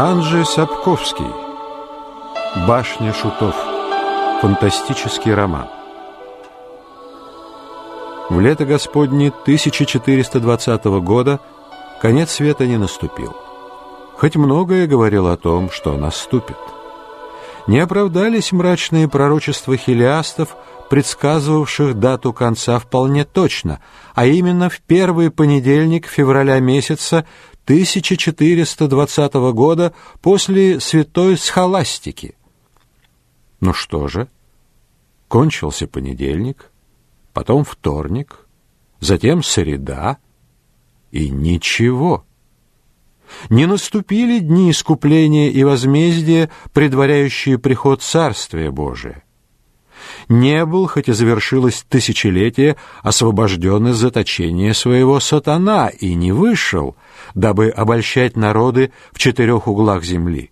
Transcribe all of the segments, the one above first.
Анджей Сапковский «Башня шутов» Фантастический роман В лето Господне 1420 года конец света не наступил. Хоть многое говорил о том, что наступит. Не оправдались мрачные пророчества хилиастов, предсказывавших дату конца вполне точно, а именно в первый понедельник февраля месяца 1420 года после святой схоластики. Ну что же, кончился понедельник, потом вторник, затем среда, и ничего. Не наступили дни искупления и возмездия, предваряющие приход Царствия Божия не был, хоть и завершилось тысячелетие, освобожден из заточения своего сатана и не вышел, дабы обольщать народы в четырех углах земли.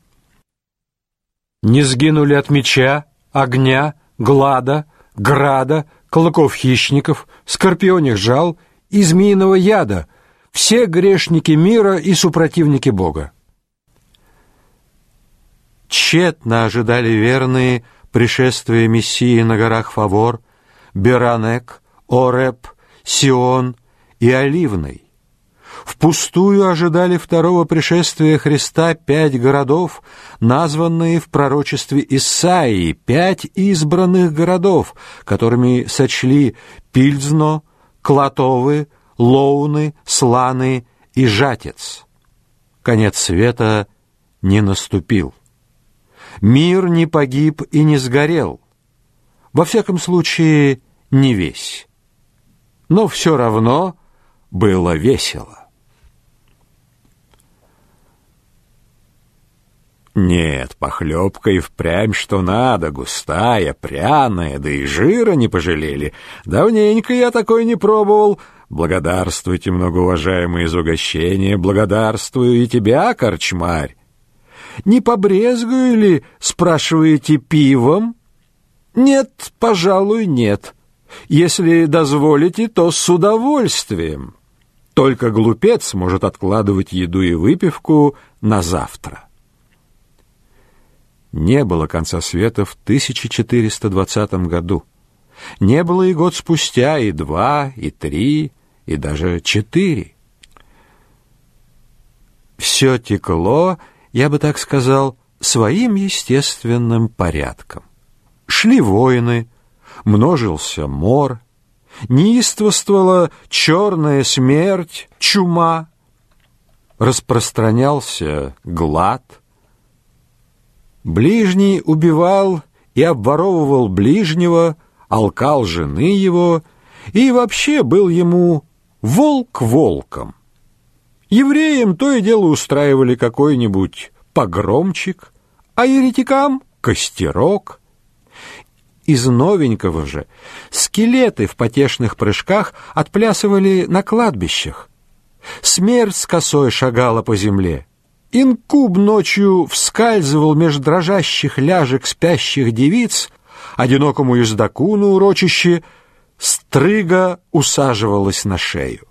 Не сгинули от меча, огня, глада, града, клыков хищников, скорпионих жал и змеиного яда все грешники мира и супротивники Бога. Тщетно ожидали верные пришествие Мессии на горах Фавор, Беранек, Ореп, Сион и Оливный. Впустую ожидали второго пришествия Христа пять городов, названные в пророчестве Исаии, пять избранных городов, которыми сочли Пильзно, Клатовы, Лоуны, Сланы и Жатец. Конец света не наступил мир не погиб и не сгорел. Во всяком случае, не весь. Но все равно было весело. Нет, похлебка и впрямь что надо, густая, пряная, да и жира не пожалели. Давненько я такой не пробовал. Благодарствуйте, многоуважаемые за угощение, благодарствую и тебя, корчмарь не побрезгую ли, спрашиваете, пивом? Нет, пожалуй, нет. Если дозволите, то с удовольствием. Только глупец может откладывать еду и выпивку на завтра. Не было конца света в 1420 году. Не было и год спустя, и два, и три, и даже четыре. Все текло, я бы так сказал, своим естественным порядком. Шли войны, множился мор, неистовствовала черная смерть, чума, распространялся глад. Ближний убивал и обворовывал ближнего, алкал жены его и вообще был ему волк волком. Евреям то и дело устраивали какой-нибудь погромчик, а еретикам — костерок. Из новенького же скелеты в потешных прыжках отплясывали на кладбищах. Смерть с косой шагала по земле. Инкуб ночью вскальзывал меж дрожащих ляжек спящих девиц, одинокому ездаку на урочище стрыга усаживалась на шею.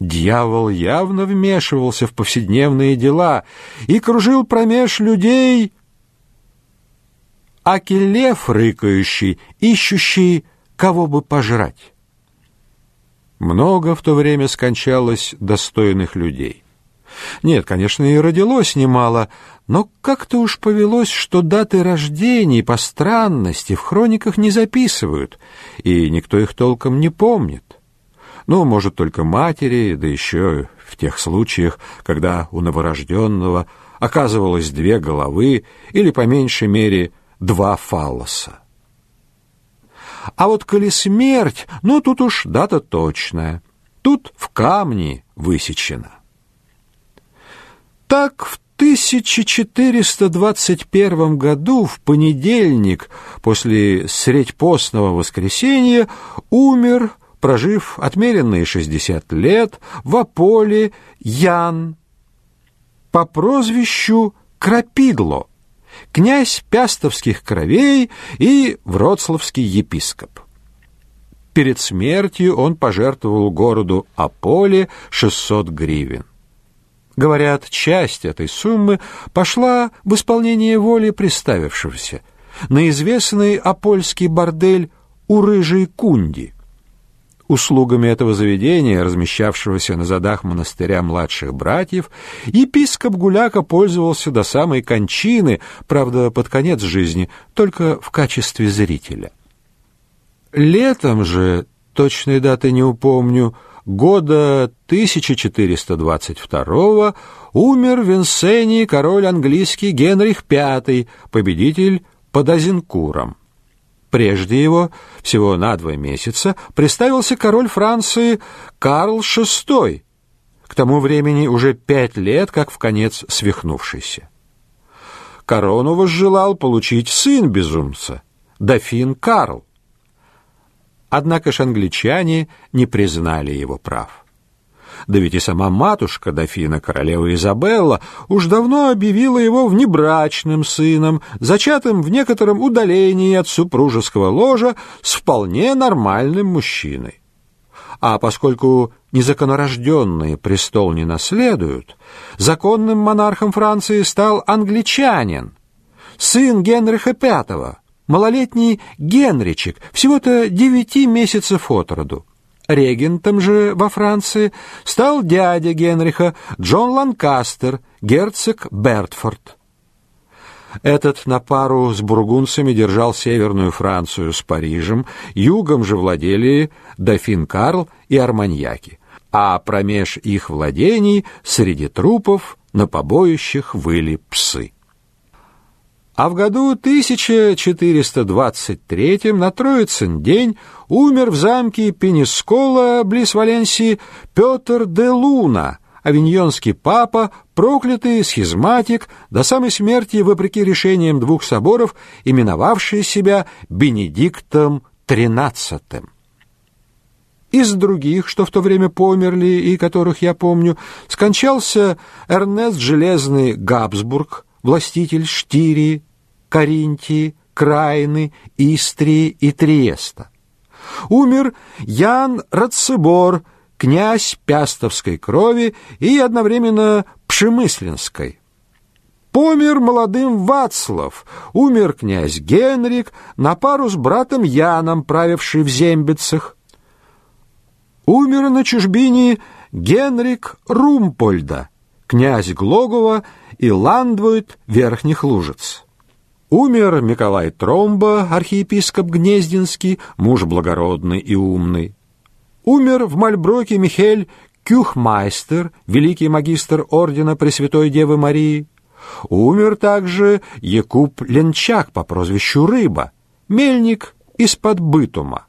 Дьявол явно вмешивался в повседневные дела и кружил промеж людей, аки лев рыкающий, ищущий, кого бы пожрать. Много в то время скончалось достойных людей. Нет, конечно, и родилось немало, но как-то уж повелось, что даты рождений по странности в хрониках не записывают, и никто их толком не помнит. Ну, может, только матери, да еще в тех случаях, когда у новорожденного оказывалось две головы или, по меньшей мере, два фаллоса. А вот коли смерть, ну, тут уж дата точная. Тут в камне высечена. Так в 1421 году, в понедельник, после средьпостного воскресенья, умер прожив отмеренные 60 лет, в Аполе Ян по прозвищу Крапидло, князь пястовских кровей и вроцлавский епископ. Перед смертью он пожертвовал городу Аполе 600 гривен. Говорят, часть этой суммы пошла в исполнение воли приставившегося на известный апольский бордель у Рыжей Кунди. Услугами этого заведения, размещавшегося на задах монастыря младших братьев, епископ Гуляка пользовался до самой кончины, правда, под конец жизни, только в качестве зрителя. Летом же, точной даты не упомню, года 1422 умер в Винсении король английский Генрих V, победитель под Азенкуром. Прежде его, всего на два месяца, представился король Франции Карл VI, к тому времени уже пять лет, как в конец свихнувшийся. Корону возжелал получить сын безумца, дофин Карл. Однако ж англичане не признали его прав. Да ведь и сама матушка дофина, королева Изабелла, уж давно объявила его внебрачным сыном, зачатым в некотором удалении от супружеского ложа с вполне нормальным мужчиной. А поскольку незаконорожденные престол не наследуют, законным монархом Франции стал англичанин, сын Генриха V, малолетний Генричек, всего-то девяти месяцев от роду. Регентом же во Франции стал дядя Генриха Джон Ланкастер, герцог Бертфорд. Этот на пару с бургунцами держал Северную Францию с Парижем, югом же владели дофин Карл и арманьяки, а промеж их владений среди трупов на побоищах выли псы. А в году 1423 на Троицын день умер в замке Пенискола близ Валенсии Петр де Луна, авиньонский папа, проклятый схизматик, до самой смерти, вопреки решениям двух соборов, именовавший себя Бенедиктом XIII. Из других, что в то время померли и которых я помню, скончался Эрнест Железный Габсбург, властитель Штирии, Каринтии, Краины, Истрии и Триеста. Умер Ян Рацибор, князь Пястовской крови и одновременно Пшемысленской. Помер молодым Вацлав, умер князь Генрик, на пару с братом Яном, правивший в Зембицах. Умер на чужбине Генрик Румпольда, князь Глогова и Ландвует Верхних Лужиц. Умер Николай Тромба, архиепископ Гнездинский, муж благородный и умный. Умер в Мальброке Михель Кюхмайстер, великий магистр ордена Пресвятой Девы Марии. Умер также Якуб Ленчак по прозвищу Рыба, мельник из-под Бытума.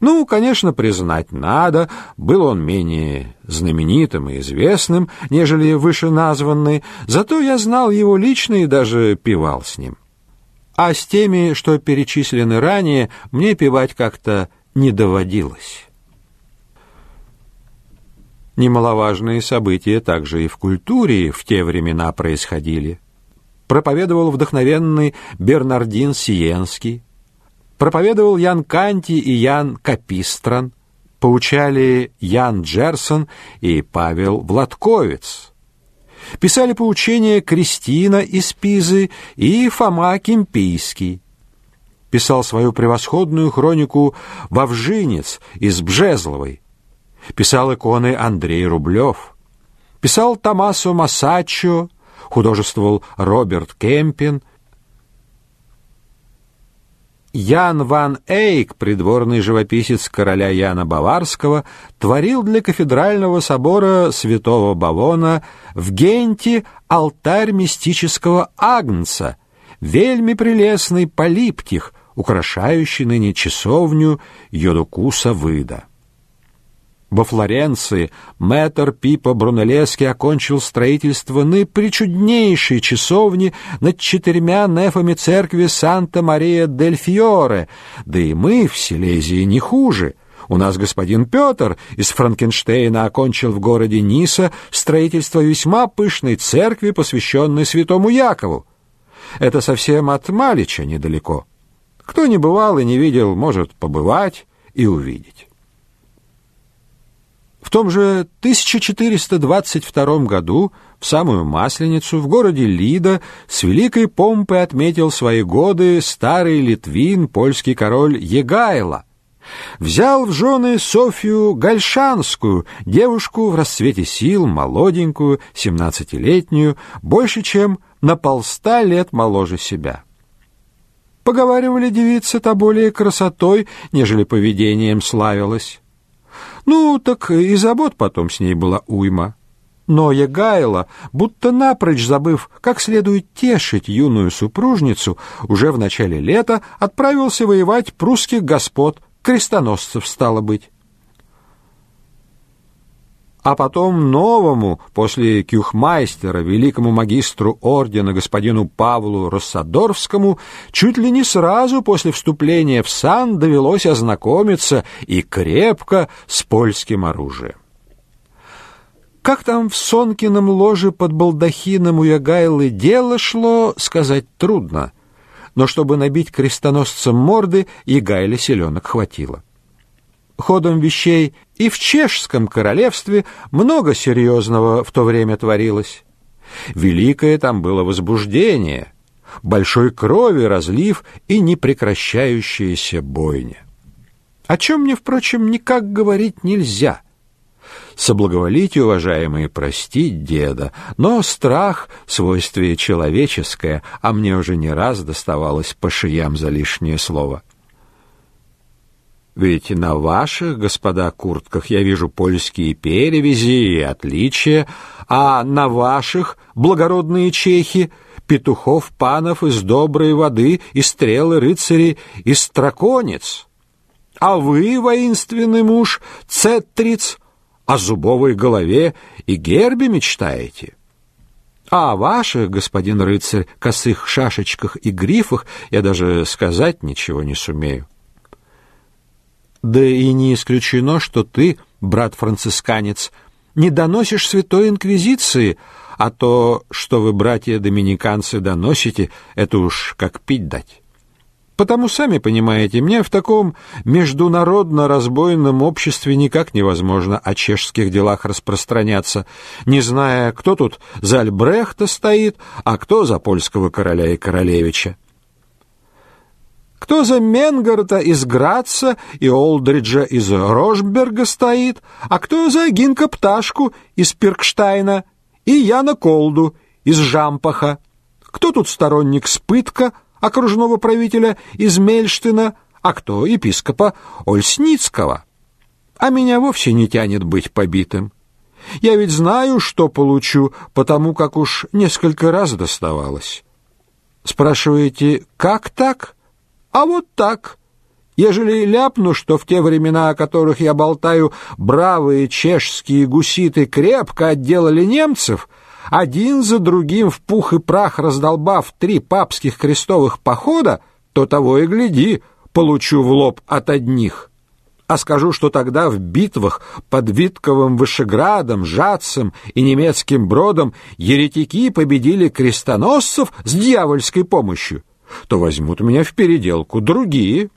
Ну, конечно, признать надо, был он менее знаменитым и известным, нежели вышеназванный, зато я знал его лично и даже пивал с ним. А с теми, что перечислены ранее, мне пивать как-то не доводилось. Немаловажные события также и в культуре в те времена происходили. Проповедовал вдохновенный Бернардин Сиенский, проповедовал Ян Канти и Ян Капистран, поучали Ян Джерсон и Павел Владковец. Писали поучения Кристина из Пизы и Фома Кемпийский. Писал свою превосходную хронику Вовжинец из Бжезловой. Писал иконы Андрей Рублев. Писал Томасо Масаччо, художествовал Роберт Кемпин, Ян ван Эйк, придворный живописец короля Яна Баварского, творил для кафедрального собора святого Бавона в Генте алтарь мистического Агнца, вельми прелестный полиптих, украшающий ныне часовню Йодукуса Выда. Во Флоренции мэтр Пипа Брунеллески окончил строительство наипричуднейшей часовни над четырьмя нефами церкви Санта-Мария-дель-Фьоре, да и мы в Силезии не хуже. У нас господин Петр из Франкенштейна окончил в городе Ниса строительство весьма пышной церкви, посвященной святому Якову. Это совсем от Малича недалеко. Кто не бывал и не видел, может побывать и увидеть. В том же 1422 году, в самую Масленицу, в городе Лида, с великой помпой отметил свои годы старый литвин, польский король Егайло. Взял в жены Софию Гальшанскую, девушку в расцвете сил, молоденькую, семнадцатилетнюю, больше, чем на полста лет моложе себя. Поговаривали, девица-то более красотой, нежели поведением славилась. Ну, так и забот потом с ней была уйма. Но Егайло, будто напрочь забыв, как следует тешить юную супружницу, уже в начале лета отправился воевать прусских господ, крестоносцев стало быть а потом новому, после кюхмайстера, великому магистру ордена господину Павлу Россадорскому, чуть ли не сразу после вступления в сан довелось ознакомиться и крепко с польским оружием. Как там в Сонкином ложе под балдахином у Ягайлы дело шло, сказать трудно, но чтобы набить крестоносцам морды, Ягайле селенок хватило. Ходом вещей и в чешском королевстве много серьезного в то время творилось. Великое там было возбуждение, большой крови разлив и непрекращающаяся бойня. О чем мне, впрочем, никак говорить нельзя. Соблаговолите, уважаемые, простить деда, но страх — свойствие человеческое, а мне уже не раз доставалось по шиям за лишнее слово. Ведь на ваших, господа, куртках я вижу польские перевязи и отличия, а на ваших, благородные чехи, петухов панов из доброй воды, и стрелы рыцари, и строконец. А вы, воинственный муж, цеттриц, о зубовой голове и гербе мечтаете. А о ваших, господин рыцарь, косых шашечках и грифах я даже сказать ничего не сумею. Да и не исключено, что ты, брат-францисканец, не доносишь Святой Инквизиции, а то, что вы, братья-доминиканцы, доносите, это уж как пить дать. Потому, сами понимаете, мне в таком международно-разбойном обществе никак невозможно о чешских делах распространяться, не зная, кто тут за Альбрехта стоит, а кто за польского короля и королевича кто за Менгарта из Граца и Олдриджа из Рошберга стоит, а кто за Гинка Пташку из Пиркштайна и Яна Колду из Жампаха. Кто тут сторонник Спытка, окружного правителя из Мельштина, а кто епископа Ольсницкого. А меня вовсе не тянет быть побитым. Я ведь знаю, что получу, потому как уж несколько раз доставалось. Спрашиваете, как так? — а вот так. Ежели ляпну, что в те времена, о которых я болтаю, бравые чешские гуситы крепко отделали немцев, один за другим в пух и прах раздолбав три папских крестовых похода, то того и гляди, получу в лоб от одних. А скажу, что тогда в битвах под Витковым Вышеградом, Жацем и немецким Бродом еретики победили крестоносцев с дьявольской помощью то возьмут меня в переделку другие.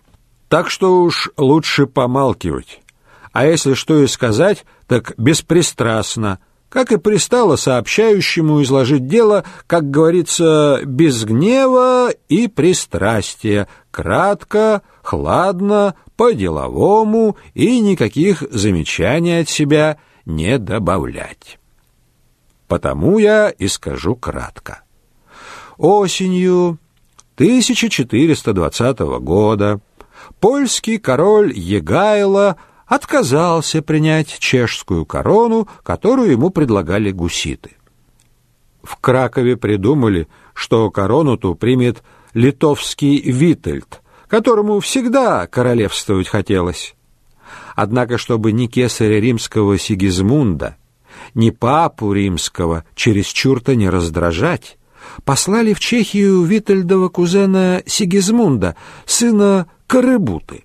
Так что уж лучше помалкивать. А если что и сказать, так беспристрастно, как и пристало сообщающему изложить дело, как говорится, без гнева и пристрастия, кратко, хладно, по-деловому и никаких замечаний от себя не добавлять. Потому я и скажу кратко. Осенью 1420 года польский король Егайло отказался принять чешскую корону, которую ему предлагали гуситы. В Кракове придумали, что корону-ту примет литовский Витальд, которому всегда королевствовать хотелось. Однако, чтобы ни кесаря римского Сигизмунда, ни папу римского чересчур-то не раздражать, послали в Чехию Витальдова кузена Сигизмунда, сына Карыбуты.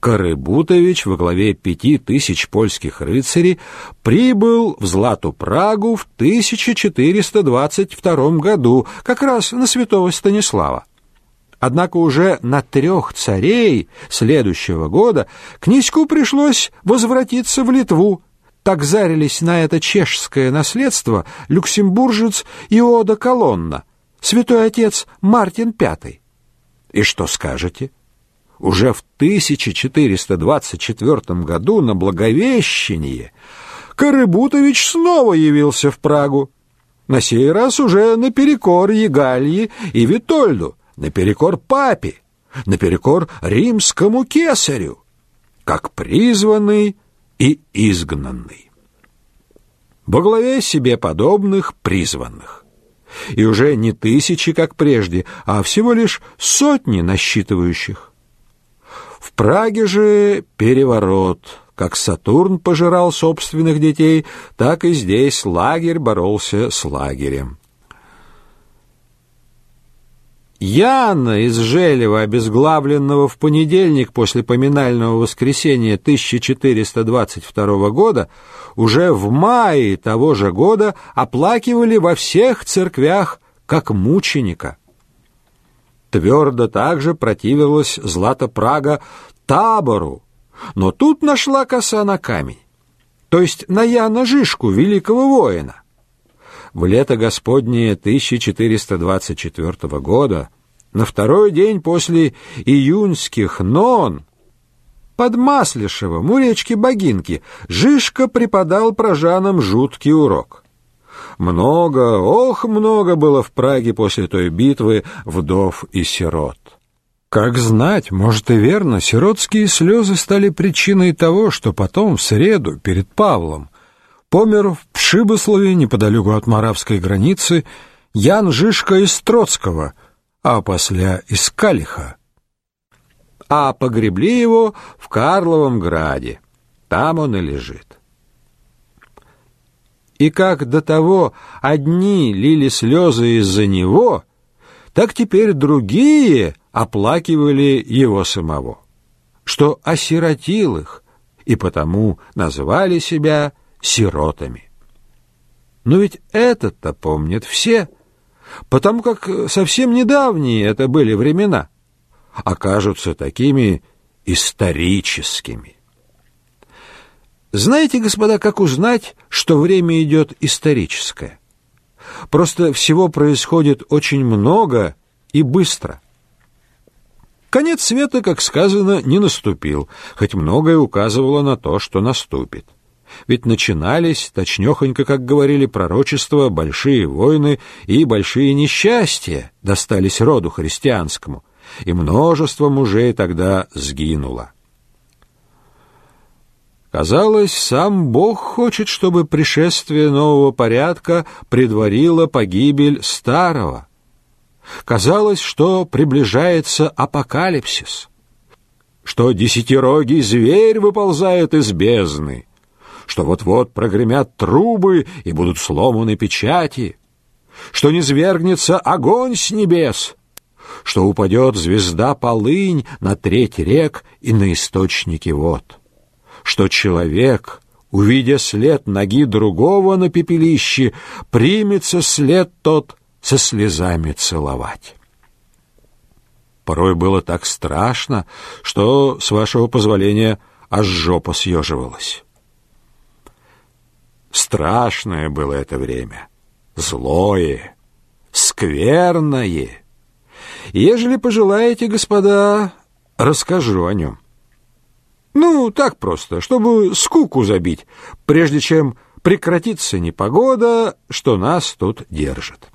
Карыбутович во главе пяти тысяч польских рыцарей прибыл в Злату Прагу в 1422 году, как раз на святого Станислава. Однако уже на трех царей следующего года князьку пришлось возвратиться в Литву. Так зарились на это чешское наследство люксембуржец Иода Колонна, святой отец Мартин V. И что скажете? Уже в 1424 году на Благовещение Карыбутович снова явился в Прагу. На сей раз уже наперекор Егальи и Витольду, наперекор папе, наперекор римскому кесарю, как призванный и изгнанный. Во главе себе подобных призванных. И уже не тысячи, как прежде, а всего лишь сотни насчитывающих. В Праге же переворот. Как Сатурн пожирал собственных детей, так и здесь лагерь боролся с лагерем. Яна из Желева, обезглавленного в понедельник после поминального воскресенья 1422 года, уже в мае того же года оплакивали во всех церквях как мученика. Твердо также противилась Злата Прага табору, но тут нашла коса на камень, то есть на Яна Жишку, великого воина. В лето Господнее 1424 года, на второй день после июньских нон, под Маслишевым у речки Богинки, Жишка преподал прожанам жуткий урок. Много, ох, много было в Праге после той битвы вдов и сирот. Как знать, может и верно, сиротские слезы стали причиной того, что потом, в среду, перед Павлом, помер в Пшибыслове, неподалеку от Моравской границы, Ян Жишка из Троцкого, а после из Калиха. А погребли его в Карловом Граде. Там он и лежит. И как до того одни лили слезы из-за него, так теперь другие оплакивали его самого, что осиротил их, и потому называли себя сиротами. Но ведь это-то помнят все, потому как совсем недавние это были времена, окажутся такими историческими. Знаете, господа, как узнать, что время идет историческое? Просто всего происходит очень много и быстро. Конец света, как сказано, не наступил, хоть многое указывало на то, что наступит. Ведь начинались, точнёхонько, как говорили пророчества, большие войны и большие несчастья достались роду христианскому, и множество мужей тогда сгинуло. Казалось, сам Бог хочет, чтобы пришествие нового порядка предварило погибель старого. Казалось, что приближается апокалипсис, что десятирогий зверь выползает из бездны, что вот-вот прогремят трубы и будут сломаны печати, что низвергнется огонь с небес, что упадет звезда полынь на треть рек и на источники вод, что человек, увидя след ноги другого на пепелище, примется след тот со слезами целовать. Порой было так страшно, что, с вашего позволения, аж жопа съеживалась. Страшное было это время, злое, скверное. Ежели пожелаете, господа, расскажу о нем. Ну, так просто, чтобы скуку забить, прежде чем прекратится непогода, что нас тут держит.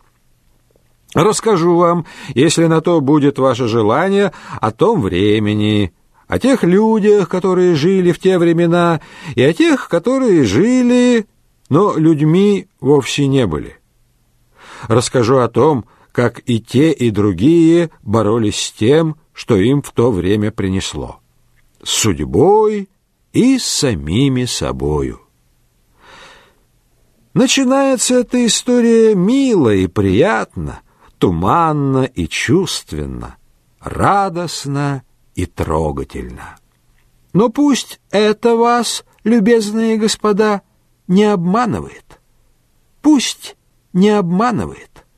Расскажу вам, если на то будет ваше желание, о том времени, о тех людях, которые жили в те времена, и о тех, которые жили но людьми вовсе не были. Расскажу о том, как и те, и другие боролись с тем, что им в то время принесло. С судьбой и с самими собою. Начинается эта история мило и приятно, туманно и чувственно, радостно и трогательно. Но пусть это вас, любезные господа, не обманывает. Пусть не обманывает.